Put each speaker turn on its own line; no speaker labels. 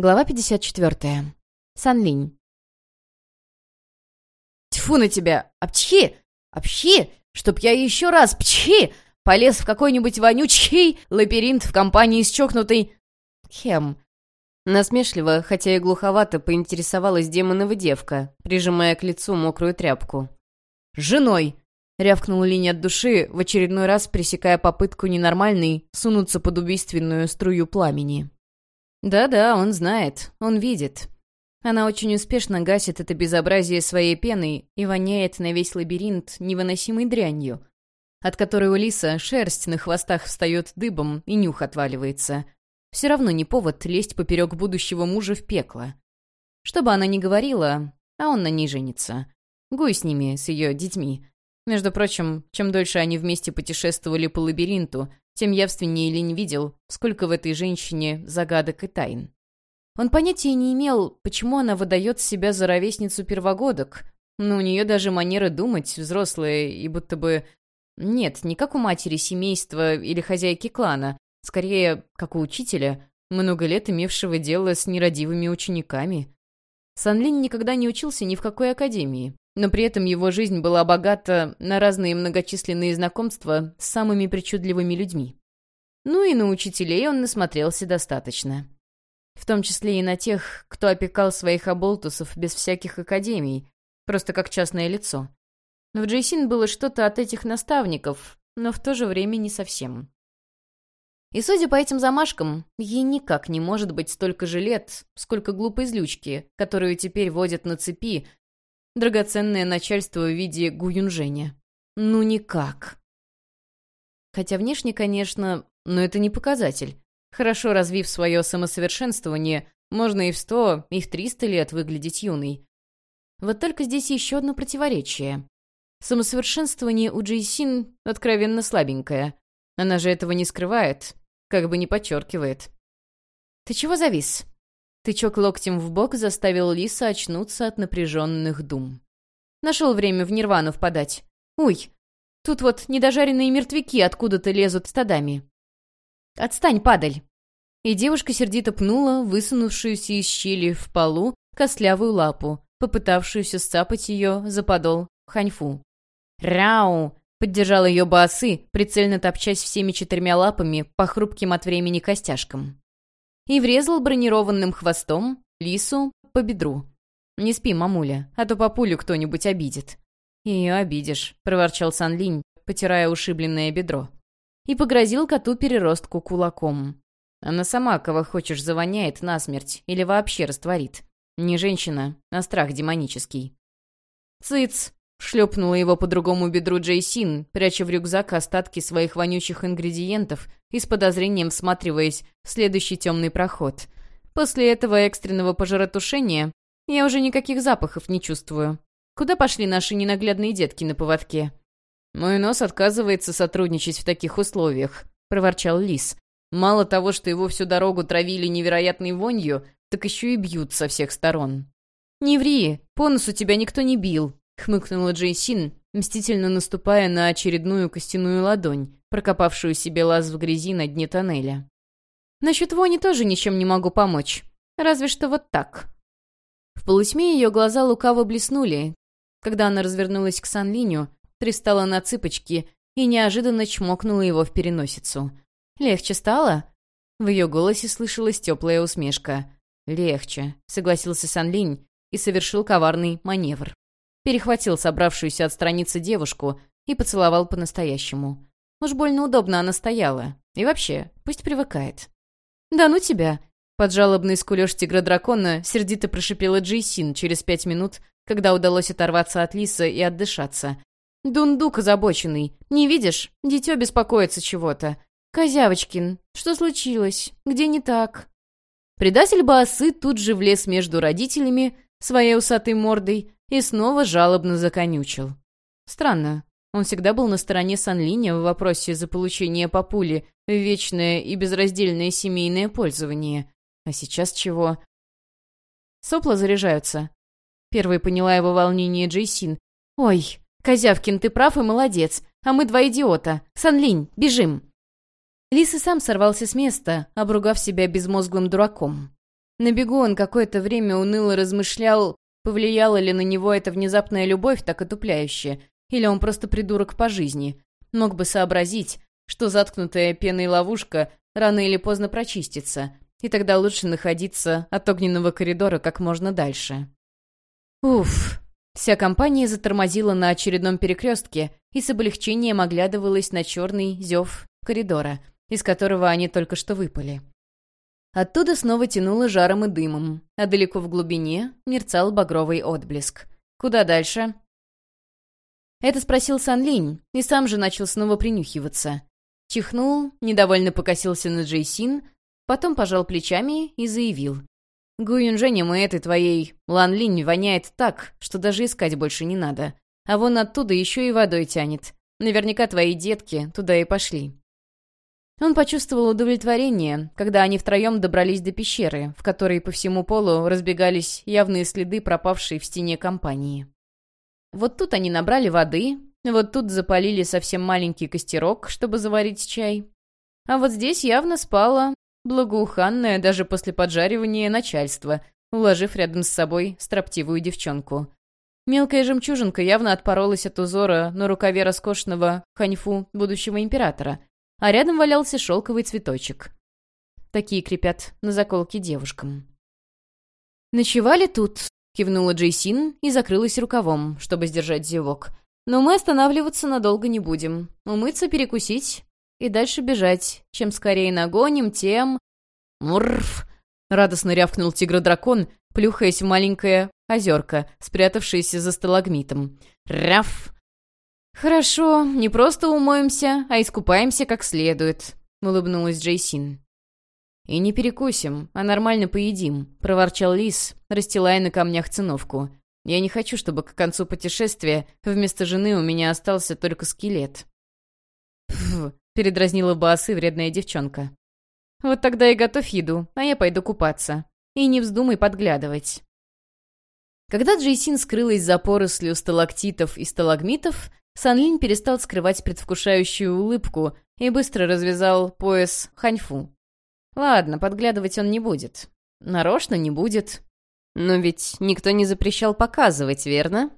Глава 54. Санлинь.
Тьфу на тебя! Апчхи! Апчхи! Чтоб я еще раз, пчхи! Полез в какой-нибудь вонючий лабиринт в компании с чокнутой...
Хем. Насмешливо, хотя и глуховато, поинтересовалась демонова девка, прижимая к лицу мокрую тряпку.
«Женой!» — рявкнул Линь от души, в очередной раз пресекая попытку ненормальной сунуться под убийственную струю пламени.
Да-да, он знает, он видит. Она очень успешно гасит это безобразие своей пеной и воняет на весь лабиринт невыносимой дрянью, от которой у лиса шерсть на хвостах встает дыбом и нюх отваливается. Все равно не повод лезть поперек будущего мужа в пекло. Что бы она ни говорила, а он на ней женится. Гуй с ними, с ее детьми. Между прочим, чем дольше они вместе путешествовали по лабиринту, тем явственнее Линь видел, сколько в этой женщине загадок и тайн. Он понятия не имел, почему она выдает себя за ровесницу первогодок, но у нее даже манера думать взрослая и будто бы... Нет, не как у матери семейства или хозяйки клана, скорее, как у учителя, много лет имевшего дело с нерадивыми учениками. Санлин никогда не учился ни в какой академии, но при этом его жизнь была богата на разные многочисленные знакомства с самыми причудливыми людьми. Ну и на учителей он насмотрелся достаточно. В том числе и на тех, кто опекал своих оболтусов без всяких академий, просто как частное лицо. В Джейсин было что-то от этих наставников, но в то же время не совсем. И судя по этим замашкам, ей никак не может быть столько же лет, сколько глупой злючки, которую теперь водят на цепи, драгоценное начальство в виде Гуюнжэня. Ну никак. Хотя внешне, конечно, но это не показатель. Хорошо развив свое самосовершенствование, можно и в сто, и в триста лет выглядеть юной. Вот только здесь еще одно противоречие. Самосовершенствование у Джейсин откровенно слабенькое. Она же этого не скрывает, как бы не подчеркивает. «Ты чего завис?» Тычок локтем в бок заставил Лиса очнуться от напряженных дум. Нашел время в нирвану впадать. Уй, тут вот недожаренные мертвяки откуда-то лезут стадами. Отстань, падаль!» И девушка сердито пнула высунувшуюся из щели в полу костлявую лапу, попытавшуюся сцапать ее за подол ханьфу. «Ряу!» — поддержал ее басы, прицельно топчась всеми четырьмя лапами по хрупким от времени костяшкам и врезал бронированным хвостом лису по бедру. «Не спи, мамуля, а то папулю кто-нибудь обидит». «Ее обидишь», — проворчал Санлинь, потирая ушибленное бедро. И погрозил коту-переростку кулаком. Она сама, кого хочешь, завоняет насмерть или вообще растворит. Не женщина, а страх демонический. «Цыц!» Шлепнула его по другому бедру Джейсин, пряча в рюкзак остатки своих вонючих ингредиентов и с подозрением всматриваясь в следующий темный проход. После этого экстренного пожаротушения я уже никаких запахов не чувствую. Куда пошли наши ненаглядные детки на поводке? «Мой нос отказывается сотрудничать в таких условиях», — проворчал Лис. «Мало того, что его всю дорогу травили невероятной вонью, так еще и бьют со всех сторон». «Не ври, по носу тебя никто не бил», хмыкнула Джейсин, мстительно наступая на очередную костяную ладонь, прокопавшую себе лаз в грязи на дне тоннеля. «Насчет вони тоже ничем не могу помочь. Разве что вот так». В полутьме ее глаза лукаво блеснули, когда она развернулась к Санлиню, пристала на цыпочки и неожиданно чмокнула его в переносицу. «Легче стало?» В ее голосе слышалась теплая усмешка. «Легче», — согласился Санлинь и совершил коварный маневр перехватил собравшуюся отстраниться девушку и поцеловал по-настоящему. Уж больно удобно она стояла. И вообще, пусть привыкает. «Да ну тебя!» Под жалобный скулёж тигра-дракона сердито прошипела Джейсин через пять минут, когда удалось оторваться от лиса и отдышаться. «Дундук озабоченный. Не видишь? Дитё беспокоится чего-то. Козявочкин, что случилось? Где не так?» Предатель Баасы тут же влез между родителями, своей усатой мордой, и снова жалобно законючил. Странно, он всегда был на стороне Санлиня в вопросе заполучения папули в вечное и безраздельное семейное пользование. А сейчас чего? Сопла заряжаются. Первой поняла его волнение Джейсин. «Ой, Козявкин, ты прав и молодец, а мы два идиота. Санлинь, бежим!» Лис и сам сорвался с места, обругав себя безмозглым дураком. На бегу он какое-то время уныло размышлял, повлияла ли на него эта внезапная любовь так отупляюще, или он просто придурок по жизни. Мог бы сообразить, что заткнутая пеной ловушка рано или поздно прочистится, и тогда лучше находиться от огненного коридора как можно дальше. Уф. Вся компания затормозила на очередном перекрестке и с облегчением оглядывалась на черный зев коридора, из которого они только что выпали. Оттуда снова тянуло жаром и дымом, а далеко в глубине мерцал багровый отблеск. Куда дальше? Это спросил Сан Линь, и сам же начал снова принюхиваться. Чихнул, недовольно покосился на Джейсин, потом пожал плечами и заявил. «Гу Юнженем и этой твоей Лан Линь воняет так, что даже искать больше не надо. А вон оттуда еще и водой тянет. Наверняка твои детки туда и пошли». Он почувствовал удовлетворение, когда они втроем добрались до пещеры, в которой по всему полу разбегались явные следы пропавшей в стене компании. Вот тут они набрали воды, вот тут запалили совсем маленький костерок, чтобы заварить чай. А вот здесь явно спало благоуханное даже после поджаривания начальство, уложив рядом с собой строптивую девчонку. Мелкая жемчужинка явно отпоролась от узора на рукаве роскошного ханьфу будущего императора, а рядом валялся шелковый цветочек. Такие крепят на заколке девушкам. «Ночевали тут», — кивнула Джейсин и закрылась рукавом, чтобы сдержать зевок. «Но мы останавливаться надолго не будем. Умыться, перекусить и дальше бежать. Чем скорее нагоним, тем...» «Мурф!» — радостно рявкнул тигр-дракон, плюхаясь в маленькое озерко, спрятавшееся за сталагмитом. «Раф!» «Хорошо, не просто умоемся, а искупаемся как следует», — улыбнулась Джейсин. «И не перекусим, а нормально поедим», — проворчал Лис, расстилая на камнях циновку. «Я не хочу, чтобы к концу путешествия вместо жены у меня остался только скелет». «Пф», — передразнила Баасы вредная девчонка. «Вот тогда и готовь еду, а я пойду купаться. И не вздумай подглядывать». Когда Джейсин скрылась за порослью сталактитов и сталагмитов, Санлин перестал скрывать предвкушающую улыбку и быстро развязал пояс ханьфу. Ладно, подглядывать он не будет. Нарочно не будет. Но ведь никто не запрещал показывать, верно?